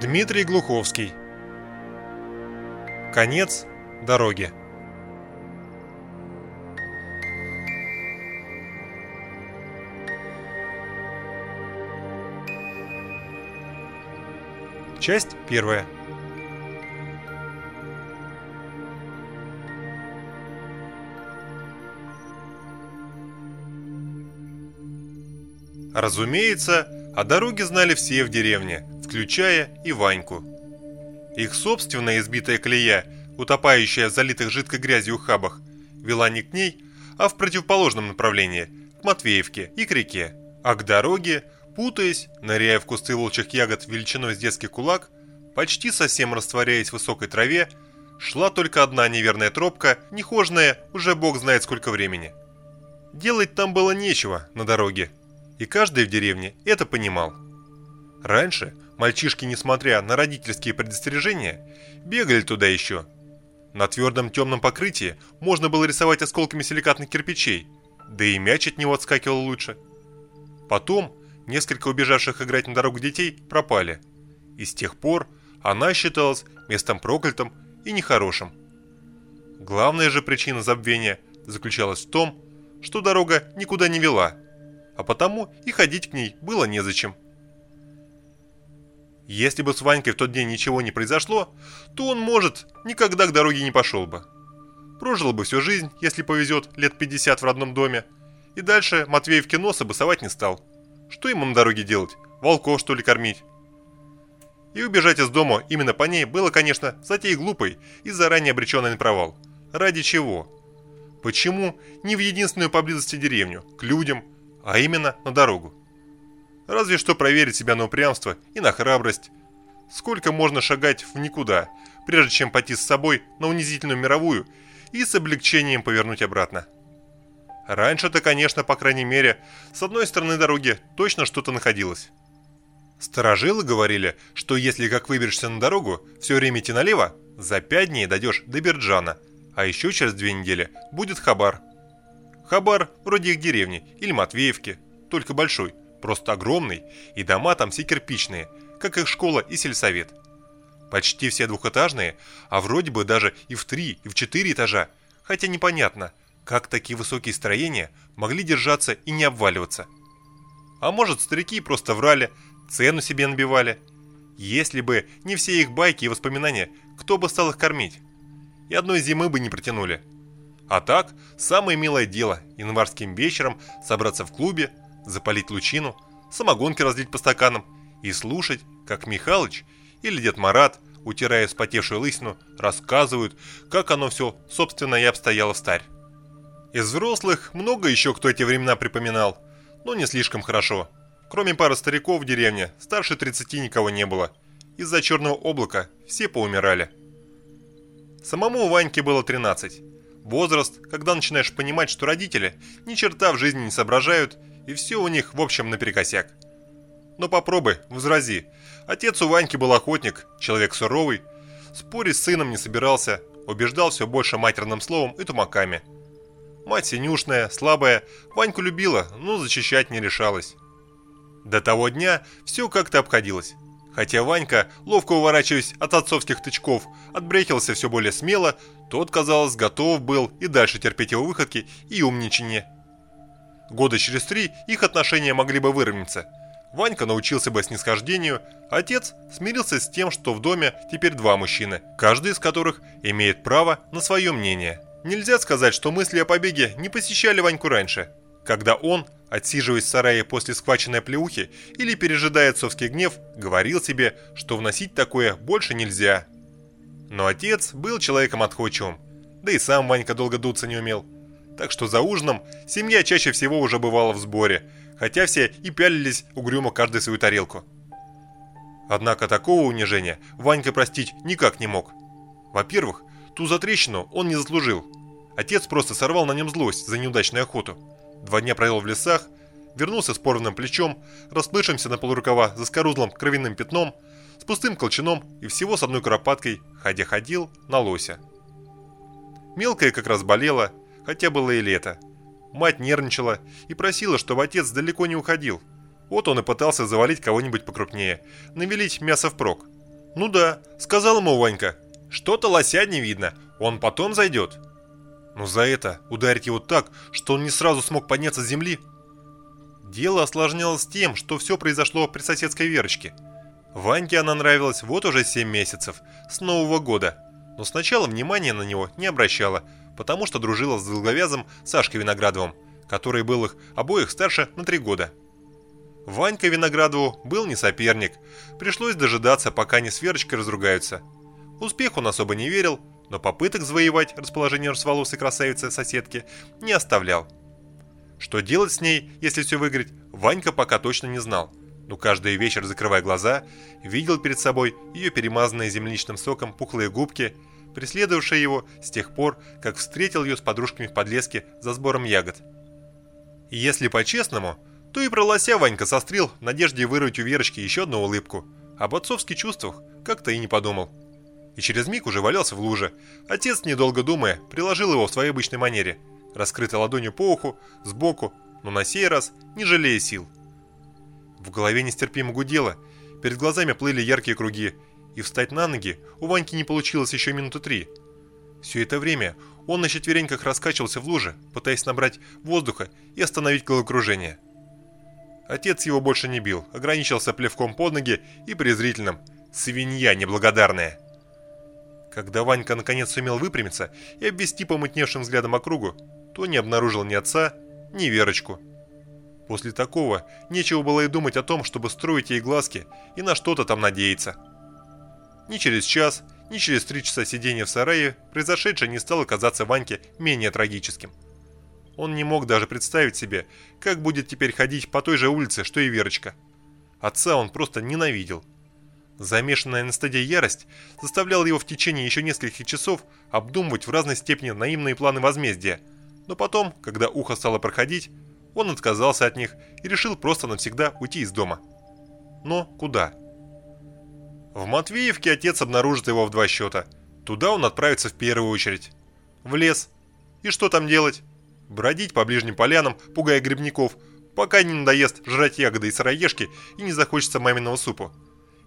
Дмитрий Глуховский. Конец дороги. Часть первая. Разумеется, о дороге знали все в деревне, включая и Ваньку. Их собственная избитая колея, утопающая в залитых жидкой грязью ухабах, вела не к ней, а в противоположном направлении, к Матвеевке и к реке. А к дороге, путаясь, ныряя в кусты волчьих ягод величиной с детский кулак, почти совсем растворяясь в высокой траве, шла только одна неверная тропка, нехожная уже бог знает сколько времени. Делать там было нечего на дороге, и каждый в деревне это понимал. Раньше мальчишки, несмотря на родительские предостережения, бегали туда еще. На твердом темном покрытии можно было рисовать осколками силикатных кирпичей, да и мяч от него отскакивал лучше. Потом несколько убежавших играть на дорогу детей пропали, и с тех пор она считалась местом проклятым и нехорошим. Главная же причина забвения заключалась в том, что дорога никуда не вела, а потому и ходить к ней было незачем. Если бы с Ванькой в тот день ничего не произошло, то он, может, никогда к дороге не пошел бы. Прожил бы всю жизнь, если повезет, лет 50 в родном доме, и дальше Матвеев носа бы совать не стал. Что ему на дороге делать? Волков, что ли, кормить? И убежать из дома именно по ней было, конечно, затеей глупой и заранее обреченной на провал. Ради чего? Почему не в единственную поблизости деревню, к людям, а именно на дорогу? Разве что проверить себя на упрямство и на храбрость. Сколько можно шагать в никуда, прежде чем пойти с собой на унизительную мировую и с облегчением повернуть обратно. Раньше-то, конечно, по крайней мере, с одной стороны дороги точно что-то находилось. Старожилы говорили, что если как выберешься на дорогу, все время идти налево, за пять дней дойдешь до Берджана, а еще через две недели будет Хабар. Хабар вроде их деревни или Матвеевки, только большой – Просто огромный, и дома там все кирпичные, как их школа и сельсовет. Почти все двухэтажные, а вроде бы даже и в три, и в четыре этажа, хотя непонятно, как такие высокие строения могли держаться и не обваливаться. А может, старики просто врали, цену себе набивали. Если бы не все их байки и воспоминания, кто бы стал их кормить? И одной зимы бы не протянули. А так, самое милое дело январским вечером собраться в клубе, запалить лучину, самогонки разлить по стаканам и слушать, как Михалыч или дед Марат, утирая вспотевшую лысину, рассказывают, как оно все, собственно, и обстояло старь. Из взрослых много еще кто эти времена припоминал, но не слишком хорошо. Кроме пары стариков в деревне, старше 30 никого не было. Из-за черного облака все поумирали. Самому Ваньке было 13. Возраст, когда начинаешь понимать, что родители ни черта в жизни не соображают и все у них, в общем, наперекосяк. Но попробуй, возрази. Отец у Ваньки был охотник, человек суровый, спорить с сыном не собирался, убеждал все больше матерным словом и тумаками. Мать синюшная, слабая, Ваньку любила, но защищать не решалась. До того дня все как-то обходилось. Хотя Ванька, ловко уворачиваясь от отцовских тычков, отбрехился все более смело, тот, казалось, готов был и дальше терпеть его выходки и умничание. Года через три их отношения могли бы выровняться. Ванька научился бы снисхождению, отец смирился с тем, что в доме теперь два мужчины, каждый из которых имеет право на свое мнение. Нельзя сказать, что мысли о побеге не посещали Ваньку раньше, когда он, отсиживаясь в сарае после схваченной плеухи или пережидая отцовский гнев, говорил себе, что вносить такое больше нельзя. Но отец был человеком отходчивым, да и сам Ванька долго дуться не умел так что за ужином семья чаще всего уже бывала в сборе, хотя все и пялились угрюмо каждый свою тарелку. Однако такого унижения Ванька простить никак не мог. Во-первых, ту затрещину он не заслужил. Отец просто сорвал на нем злость за неудачную охоту. Два дня провел в лесах, вернулся с порванным плечом, расплывшимся на полурукава заскорузлым кровяным пятном, с пустым колчаном и всего с одной куропаткой, ходя ходил на лося. Мелкая как раз болела, хотя было и лето. Мать нервничала и просила, чтобы отец далеко не уходил. Вот он и пытался завалить кого-нибудь покрупнее, навелить мясо впрок. Ну да, сказал ему Ванька. Что-то лося не видно, он потом зайдет. Но за это ударить его так, что он не сразу смог подняться с земли. Дело осложнялось тем, что все произошло при соседской Верочке. Ваньке она нравилась вот уже 7 месяцев, с Нового года. Но сначала внимания на него не обращала, потому что дружила с долговязым Сашкой Виноградовым, который был их обоих старше на 3 года. Ванька Виноградову был не соперник, пришлось дожидаться, пока они с Верочкой разругаются. Успех он особо не верил, но попыток завоевать расположение русволосой красавицы-соседки не оставлял. Что делать с ней, если все выиграть, Ванька пока точно не знал, но каждый вечер, закрывая глаза, видел перед собой ее перемазанные земляничным соком пухлые губки, преследовавшие его с тех пор, как встретил ее с подружками в подлеске за сбором ягод. И если по-честному, то и про лося Ванька сострил в надежде вырвать у Верочки еще одну улыбку, об отцовских чувствах как-то и не подумал и через миг уже валялся в луже. Отец, недолго думая, приложил его в своей обычной манере, раскрытой ладонью по уху, сбоку, но на сей раз не жалея сил. В голове нестерпимо гудело, перед глазами плыли яркие круги, и встать на ноги у Ваньки не получилось еще минуты три. Все это время он на четвереньках раскачивался в луже, пытаясь набрать воздуха и остановить головокружение. Отец его больше не бил, ограничился плевком под ноги и презрительным «свинья неблагодарная». Когда Ванька наконец сумел выпрямиться и обвести помутневшим взглядом округу, то не обнаружил ни отца, ни Верочку. После такого нечего было и думать о том, чтобы строить ей глазки и на что-то там надеяться. Ни через час, ни через три часа сидения в сарае произошедшее не стало казаться Ваньке менее трагическим. Он не мог даже представить себе, как будет теперь ходить по той же улице, что и Верочка. Отца он просто ненавидел. Замешанная на стадии ярость заставляла его в течение еще нескольких часов обдумывать в разной степени наимные планы возмездия, но потом, когда ухо стало проходить, он отказался от них и решил просто навсегда уйти из дома. Но куда? В Матвеевке отец обнаружит его в два счета. Туда он отправится в первую очередь. В лес. И что там делать? Бродить по ближним полянам, пугая грибников, пока не надоест жрать ягоды и сыроежки и не захочется маминого супа.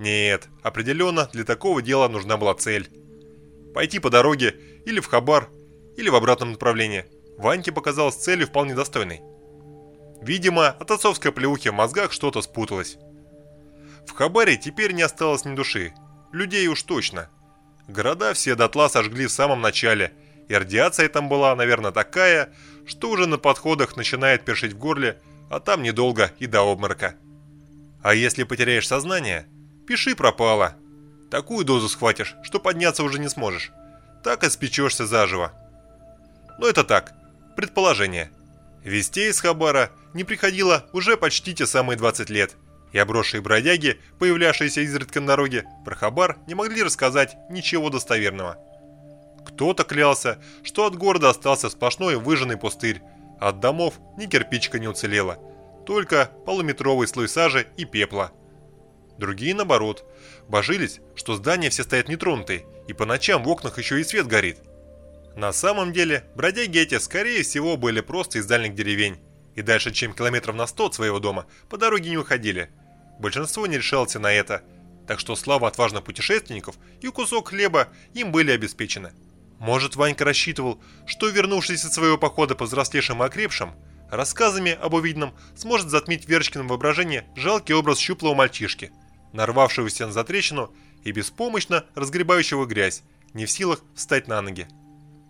Нет, определенно для такого дела нужна была цель. Пойти по дороге, или в Хабар, или в обратном направлении. Ваньке показалось целью вполне достойной. Видимо, от отцовской плеухи в мозгах что-то спуталось. В Хабаре теперь не осталось ни души. Людей уж точно. Города все дотла сожгли в самом начале, и радиация там была, наверное, такая, что уже на подходах начинает першить в горле, а там недолго и до обморока. А если потеряешь сознание, Пиши пропало. Такую дозу схватишь, что подняться уже не сможешь. Так и спечешься заживо. Но это так, предположение. Вестей из Хабара не приходило уже почти те самые 20 лет, и обросшие бродяги, появлявшиеся изредка на дороге, про Хабар не могли рассказать ничего достоверного. Кто-то клялся, что от города остался сплошной выжженный пустырь, а от домов ни кирпичка не уцелело, только полуметровый слой сажи и пепла – Другие, наоборот, божились, что здания все стоят нетронутые, и по ночам в окнах еще и свет горит. На самом деле, бродяги эти, скорее всего, были просто из дальних деревень, и дальше, чем километров на сто от своего дома, по дороге не уходили. Большинство не решалось на это, так что слава отважных путешественников и кусок хлеба им были обеспечены. Может, Ванька рассчитывал, что, вернувшись от своего похода повзрослевшим и окрепшим, рассказами об увиденном сможет затмить Верочкиным воображение жалкий образ щуплого мальчишки – нарвавшегося на затрещину и беспомощно разгребающего грязь, не в силах встать на ноги.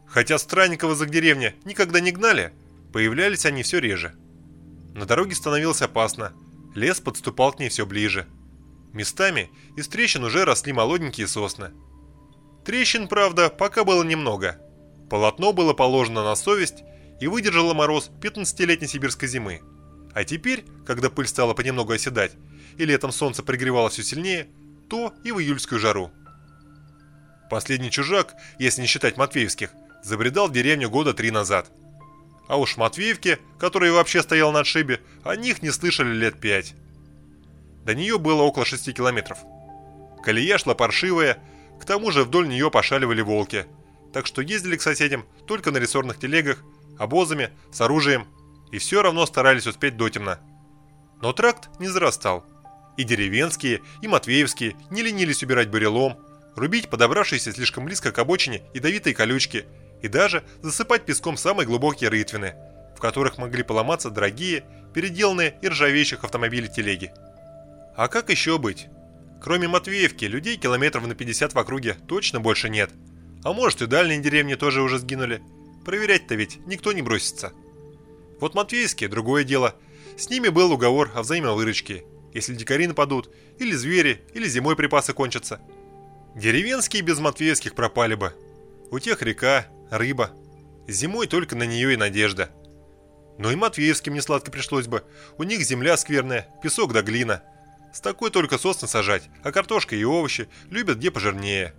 Хотя странников из их деревни никогда не гнали, появлялись они все реже. На дороге становилось опасно, лес подступал к ней все ближе. Местами из трещин уже росли молоденькие сосны. Трещин, правда, пока было немного. Полотно было положено на совесть и выдержало мороз 15-летней сибирской зимы. А теперь, когда пыль стала понемногу оседать, и летом солнце пригревало все сильнее, то и в июльскую жару. Последний чужак, если не считать Матвеевских, забредал в деревню года три назад. А уж Матвеевке, который вообще стоял на отшибе, о них не слышали лет пять. До нее было около шести километров. Колея шла паршивая, к тому же вдоль нее пошаливали волки, так что ездили к соседям только на рессорных телегах, обозами, с оружием, и все равно старались успеть дотемно. Но тракт не зарастал. И деревенские, и матвеевские не ленились убирать бурелом, рубить подобравшиеся слишком близко к обочине ядовитые колючки и даже засыпать песком самые глубокие рытвины, в которых могли поломаться дорогие, переделанные и ржавеющих автомобилей телеги. А как еще быть? Кроме Матвеевки, людей километров на 50 в округе точно больше нет. А может и дальние деревни тоже уже сгинули. Проверять-то ведь никто не бросится. Вот Матвеевские – другое дело. С ними был уговор о взаимовыручке, если дикари нападут, или звери, или зимой припасы кончатся. Деревенские без Матвеевских пропали бы. У тех река, рыба. Зимой только на нее и надежда. Но и Матвеевским не сладко пришлось бы. У них земля скверная, песок да глина. С такой только сосны сажать, а картошка и овощи любят где пожирнее.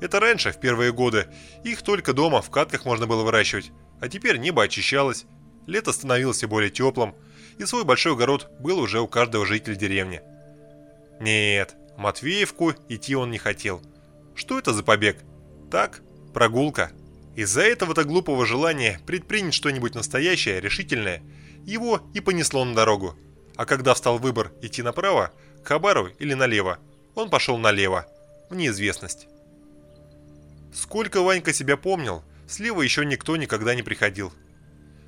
Это раньше, в первые годы, их только дома в катках можно было выращивать, а теперь небо очищалось, лето становилось более теплым, и свой большой огород был уже у каждого жителя деревни. Нет, Матвеевку идти он не хотел. Что это за побег? Так, прогулка. Из-за этого-то глупого желания предпринять что-нибудь настоящее, решительное, его и понесло на дорогу. А когда встал выбор идти направо, к Хабару или налево, он пошел налево, в неизвестность. Сколько Ванька себя помнил, слева еще никто никогда не приходил.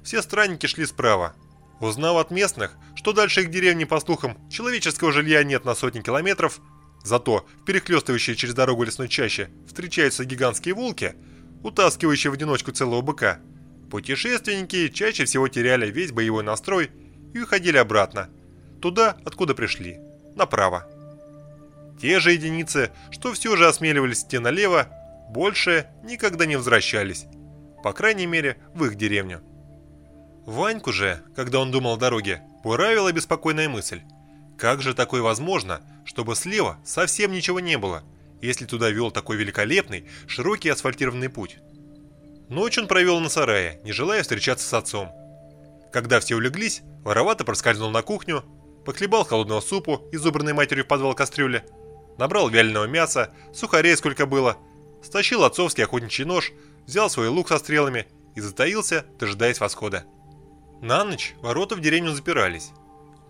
Все странники шли справа. Узнав от местных, что дальше их деревни, по слухам, человеческого жилья нет на сотни километров, зато в перехлестывающей через дорогу лесной чаще встречаются гигантские волки, утаскивающие в одиночку целого быка, путешественники чаще всего теряли весь боевой настрой и уходили обратно, туда, откуда пришли, направо. Те же единицы, что все же осмеливались идти налево, больше никогда не возвращались, по крайней мере, в их деревню. Ваньку же, когда он думал о дороге, буравила беспокойная мысль. Как же такое возможно, чтобы слева совсем ничего не было, если туда вел такой великолепный, широкий асфальтированный путь? Ночь он провел на сарае, не желая встречаться с отцом. Когда все улеглись, воровато проскользнул на кухню, похлебал холодного супу, изубранной матерью в подвал кастрюли, набрал вяленого мяса, сухарей сколько было, стащил отцовский охотничий нож, взял свой лук со стрелами и затаился, дожидаясь восхода. На ночь ворота в деревню запирались.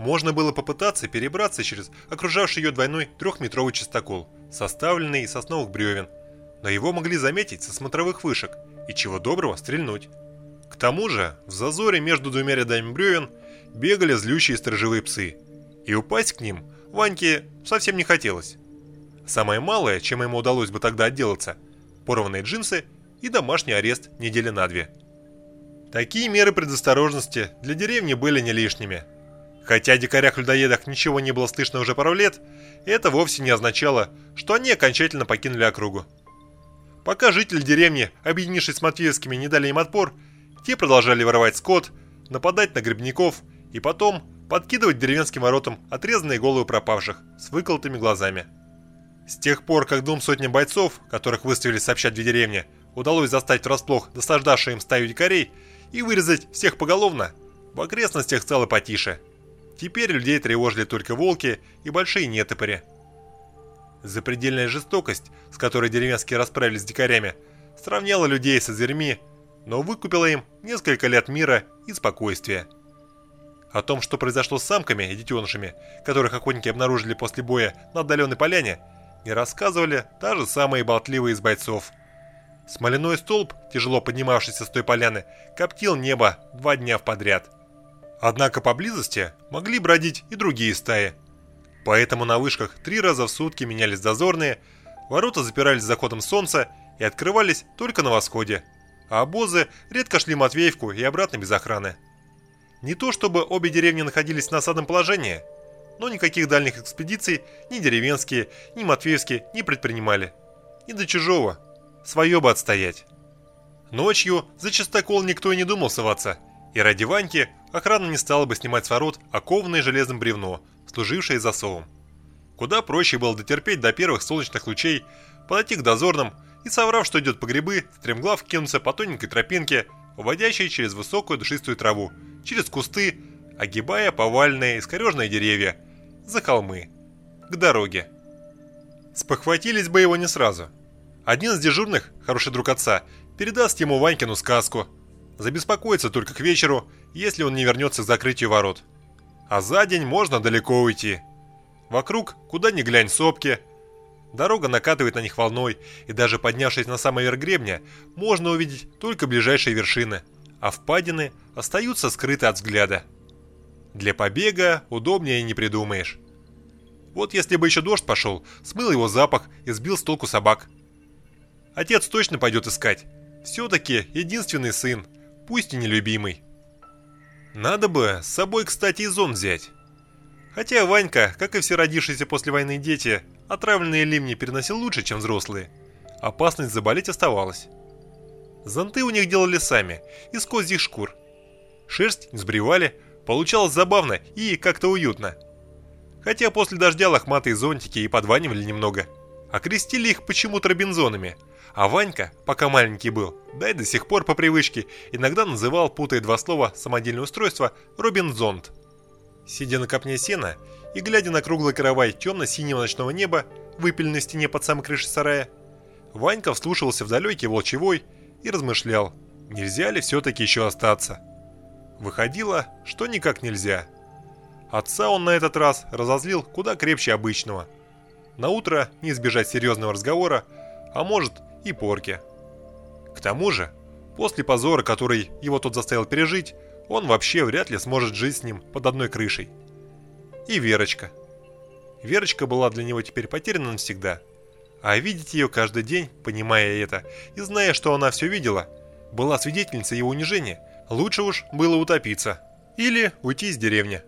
Можно было попытаться перебраться через окружавший ее двойной трехметровый частокол, составленный из сосновых бревен, но его могли заметить со смотровых вышек и чего доброго стрельнуть. К тому же в зазоре между двумя рядами бревен бегали злющие сторожевые псы, и упасть к ним Ваньке совсем не хотелось. Самое малое, чем ему удалось бы тогда отделаться – порванные джинсы и домашний арест недели на две – Такие меры предосторожности для деревни были не лишними. Хотя о дикарях-людоедах ничего не было слышно уже пару лет, это вовсе не означало, что они окончательно покинули округу. Пока жители деревни, объединившись с Матвеевскими, не дали им отпор, те продолжали воровать скот, нападать на грибников и потом подкидывать деревенским воротам отрезанные головы пропавших с выколотыми глазами. С тех пор, как двум сотням бойцов, которых выставили сообщать две деревни, удалось застать врасплох досаждавшую им стаю дикарей, и вырезать всех поголовно, в окрестностях стало потише. Теперь людей тревожили только волки и большие нетопыри. Запредельная жестокость, с которой деревенские расправились с дикарями, сравняла людей со зверьми, но выкупила им несколько лет мира и спокойствия. О том, что произошло с самками и детенышами, которых охотники обнаружили после боя на отдаленной поляне, не рассказывали даже самые болтливые из бойцов – Смоляной столб, тяжело поднимавшийся с той поляны, коптил небо два дня в подряд. Однако поблизости могли бродить и другие стаи. Поэтому на вышках три раза в сутки менялись дозорные, ворота запирались заходом солнца и открывались только на восходе, а обозы редко шли Матвеевку и обратно без охраны. Не то чтобы обе деревни находились в насадном положении, но никаких дальних экспедиций ни деревенские, ни матвеевские не предпринимали. И до чужого – свое бы отстоять. Ночью за частокол никто и не думал соваться, и ради Ваньки охрана не стала бы снимать с ворот окованное железным бревно, служившее засовом. Куда проще было дотерпеть до первых солнечных лучей, подойти к дозорным и, соврав, что идет по грибы, стремглав кинуться по тоненькой тропинке, уводящей через высокую душистую траву, через кусты, огибая повальные искорежные деревья, за холмы, к дороге. Спохватились бы его не сразу – один из дежурных, хороший друг отца, передаст ему Ванькину сказку. Забеспокоится только к вечеру, если он не вернется к закрытию ворот. А за день можно далеко уйти. Вокруг, куда ни глянь, сопки. Дорога накатывает на них волной, и даже поднявшись на самый верх гребня, можно увидеть только ближайшие вершины, а впадины остаются скрыты от взгляда. Для побега удобнее не придумаешь. Вот если бы еще дождь пошел, смыл его запах и сбил с толку собак. Отец точно пойдет искать. Все-таки единственный сын, пусть и нелюбимый. Надо бы с собой, кстати, и зон взять. Хотя Ванька, как и все родившиеся после войны дети, отравленные лимни переносил лучше, чем взрослые. Опасность заболеть оставалась. Зонты у них делали сами, из козьих шкур. Шерсть не сбривали, получалось забавно и как-то уютно. Хотя после дождя лохматые зонтики и подванивали немного. Окрестили их почему-то робинзонами. А Ванька, пока маленький был, да и до сих пор по привычке, иногда называл, путая два слова, самодельное устройство, робинзонт. Сидя на копне сена и глядя на круглый каравай темно-синего ночного неба, выпиленный на стене под самой крышей сарая, Ванька вслушивался в далекий волчевой и размышлял, нельзя ли все-таки еще остаться. Выходило, что никак нельзя. Отца он на этот раз разозлил куда крепче обычного. На утро не избежать серьезного разговора, а может и порки. К тому же, после позора, который его тот заставил пережить, он вообще вряд ли сможет жить с ним под одной крышей. И Верочка. Верочка была для него теперь потеряна навсегда. А видеть ее каждый день, понимая это, и зная, что она все видела, была свидетельницей его унижения, лучше уж было утопиться. Или уйти из деревни.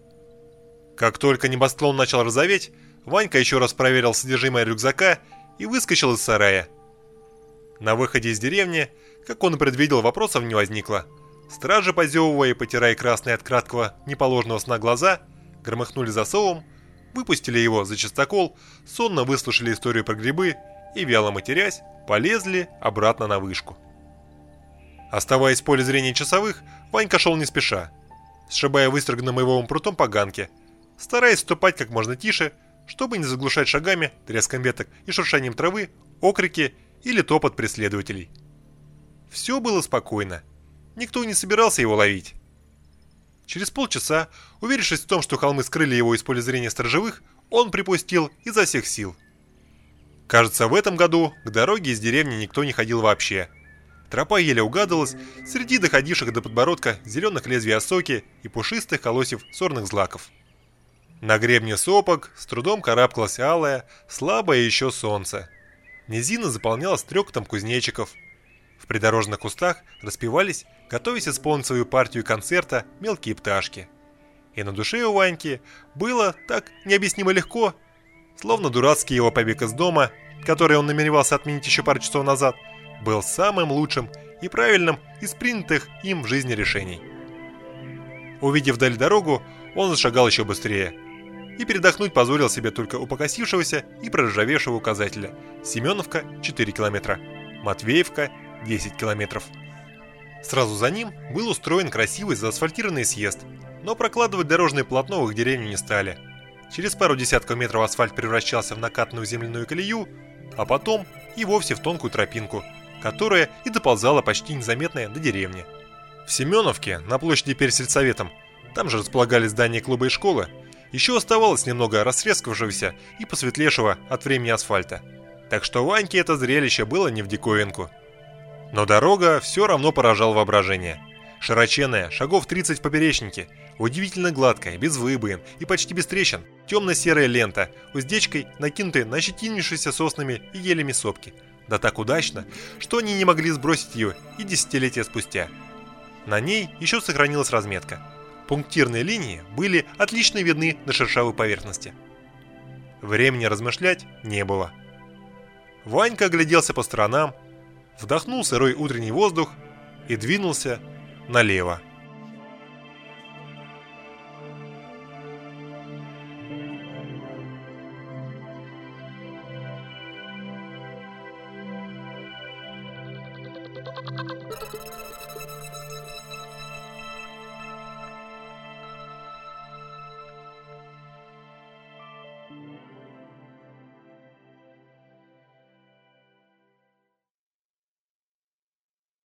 Как только небосклон начал розоветь, Ванька еще раз проверил содержимое рюкзака и выскочил из сарая. На выходе из деревни, как он и предвидел, вопросов не возникло – Стражи, позевывая и потирая красные от краткого неположенного сна глаза, громыхнули засовом, выпустили его за чистокол, сонно выслушали историю про грибы и, вяло матерясь, полезли обратно на вышку. Оставаясь в поле зрения часовых, Ванька шел не спеша, сшибая выстроганным его прутом по ганке, стараясь ступать как можно тише, чтобы не заглушать шагами, треском веток и шуршанием травы, окрики или топот преследователей. Все было спокойно. Никто не собирался его ловить. Через полчаса, уверившись в том, что холмы скрыли его из поля зрения сторожевых, он припустил изо всех сил. Кажется, в этом году к дороге из деревни никто не ходил вообще. Тропа еле угадывалась среди доходивших до подбородка зеленых лезвий осоки и пушистых колосьев сорных злаков. На гребне сопок с трудом карабкалось алое, слабое еще солнце. Низина заполнялась трёктом кузнечиков. В придорожных кустах распевались готовясь исполнить свою партию концерта мелкие пташки. И на душе у Ваньки было так необъяснимо легко, словно дурацкий его побег из дома, который он намеревался отменить еще пару часов назад, был самым лучшим и правильным из принятых им в жизни решений. Увидев вдаль дорогу, он зашагал еще быстрее. И передохнуть позволил себе только у покосившегося и проржавевшего указателя. Семеновка 4 километра, Матвеевка 10 километров. Сразу за ним был устроен красивый заасфальтированный съезд, но прокладывать дорожное полотно в их деревню не стали. Через пару десятков метров асфальт превращался в накатанную земляную колею, а потом и вовсе в тонкую тропинку, которая и доползала почти незаметная до деревни. В Семеновке, на площади перед сельсоветом, там же располагались здания клуба и школы, еще оставалось немного растрескавшегося и посветлевшего от времени асфальта. Так что Ваньке это зрелище было не в диковинку – но дорога все равно поражал воображение. Широченная, шагов 30 в поперечнике, удивительно гладкая, без выбоин и почти без трещин, темно-серая лента, уздечкой накинутая на щетинившиеся соснами и елями сопки. Да так удачно, что они не могли сбросить ее и десятилетия спустя. На ней еще сохранилась разметка. Пунктирные линии были отлично видны на шершавой поверхности. Времени размышлять не было. Ванька огляделся по сторонам, вдохнул сырой утренний воздух и двинулся налево.